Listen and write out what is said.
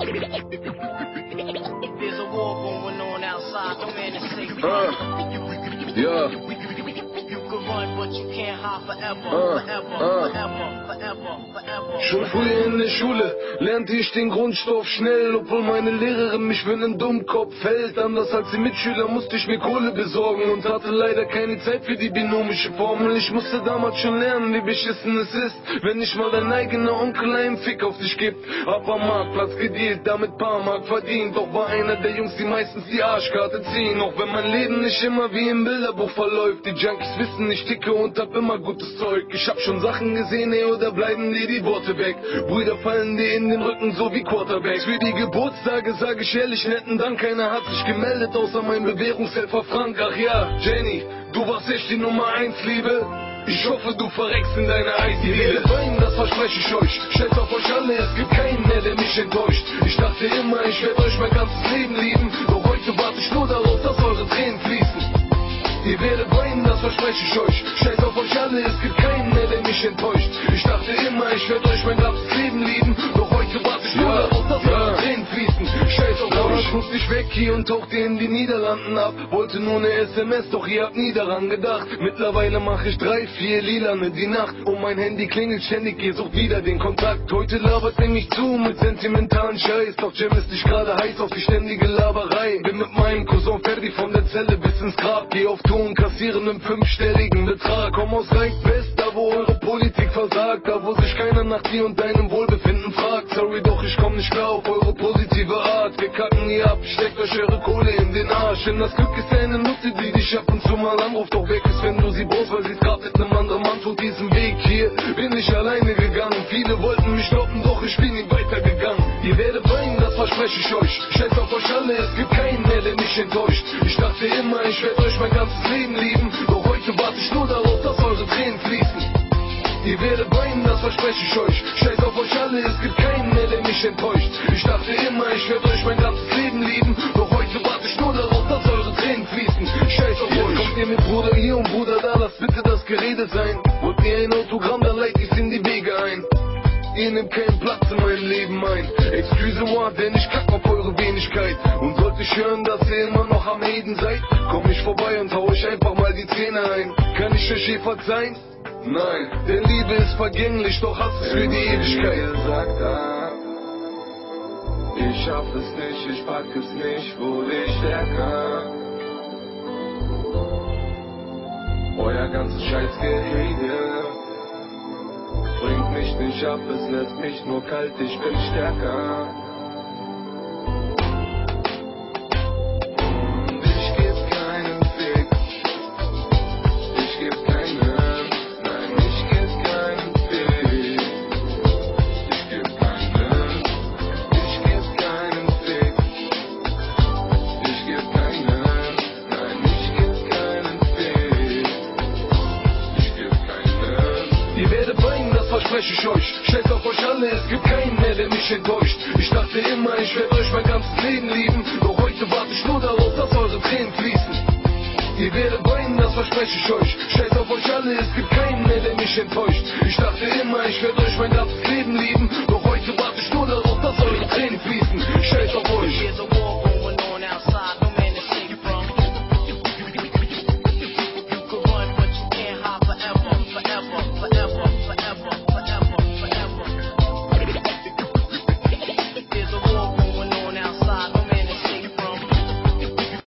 There's a war going on outside, no man is safe. Uh, yeah. Run, but you can't hide forever, forever, uh. forever, forever, forever. Schon früher in der Schule lernte ich den Grundstoff schnell, obwohl meine Lehrerin mich für einen Dummkopf hält. Anders als die Mitschüler musste ich mir Kohle besorgen und hatte leider keine Zeit für die binomische Formel. Ich musste damals schon lernen, wie beschissen es ist, wenn nicht mal dein eigener Onkel einen Fick auf dich gibt. Hab am Marktplatz gedealt, damit paar Mark verdient, doch war einer der Jungs, die meistens die Arschkarte ziehen. Auch wenn mein Leben nicht immer wie im Bilderbuch verläuft, die Junkies wissen, ich ticke und hab immer gutes Zeug. Ich hab schon Sachen gesehen, ey, oder bleiben dir die Worte weg. Brüder fallen dir in den Rücken, so wie Quarterbacks. Für die Geburtstage sage ich ehrlich netten Dank, keiner hat sich gemeldet, außer mein Bewährungshelfer Frank. Ach ja, Jenny, du warst echt die Nummer eins, Liebe. Ich hoffe, du verreckst in deiner Eisdiele. Weinen, das verspreche ich euch. Scheiß auf euch alle, es gibt keinen mehr, der mich enttäuscht. Ich dachte immer, ich werde euch mein ganzes Leben lieben. Doch heute warte ich nur darauf, dass eure Tränen fließen. Ihr werdet weinen, das verspreche ich euch. Hier und tauchte in die Niederlanden ab. Wollte nur eine SMS, doch ihr habt nie daran gedacht. Mittlerweile mache ich drei, vier Lilane die Nacht. Und mein Handy klingelt ständig, ihr sucht wieder den Kontakt. Heute labert ihr mich zu mit sentimentalen Scheiß. Doch Jam ist nicht gerade heiß auf die ständige Laberei. Bin mit meinem Cousin Ferdi von der Zelle bis ins Grab. Geh auf und kassieren einen fünfstelligen Betrag. Komm aus Rheinfest, da wo eure Politik versagt. Da wo sich keiner nach dir und deinem Wohlbefinden fragt. Sorry, doch ich komm nicht klar auf eure positive Art. Wir kacken ihr ab, steckt euch eure Kohle in den Arsch. Denn das Glück ist eine Nutte, die dich ab und zu mal anruft. Doch weg ist, wenn du sie brauchst, weil sie ist grad mit einem anderen Mann tut diesen Weg hier. Bin ich alleine gegangen. Viele wollten mich stoppen, doch ich bin nie weitergegangen. Ihr werdet weinen, das verspreche ich euch. Scheiß auf euch alle, es gibt keinen mehr, der mich enttäuscht. Ich dachte immer, ich werde euch mein ganzes Leben lieben. Doch heute warte ich nur darauf, Ihr werdet weinen, das verspreche ich euch. Scheiß auf euch alle, es gibt keinen mehr, der mich enttäuscht. Ich dachte immer, ich werde euch mein ganzes Leben lieben. Doch heute warte ich nur darauf, dass eure Tränen fließen. Scheiß auf euch. Kommt ihr mit Bruder hier und Bruder da, lasst bitte das Gerede sein. Wollt ihr ein Autogramm, dann leite ich's in die Wege ein. Ihr nehmt keinen Platz in meinem Leben ein. Excuse-moi, denn ich kack auf eure Wenigkeit. Und sollte ich hören, dass ihr immer noch am Reden seid, komm ich vorbei und hau euch einfach mal die Zähne ein. Kann ich euch je verzeihen? Nein, denn Liebe ist vergänglich, doch Hass ist für die Ewigkeit. gesagt hab, ich schaff es nicht, ich pack es nicht, wurde ich stärker. Euer ganzes Scheißgehege bringt mich nicht ab, es lässt mich nur kalt, ich bin stärker. Verspreche ich euch. Scheiß auf euch alle, es gibt keinen mehr, der mich enttäuscht. Ich dachte immer, ich werde euch mein ganzes Leben lieben. Doch heute warte ich nur darauf, dass eure Tränen fließen. Ihr werdet weinen, das verspreche ich euch. Scheiß auf euch alle, es gibt keinen mehr, der mich enttäuscht. Ich dachte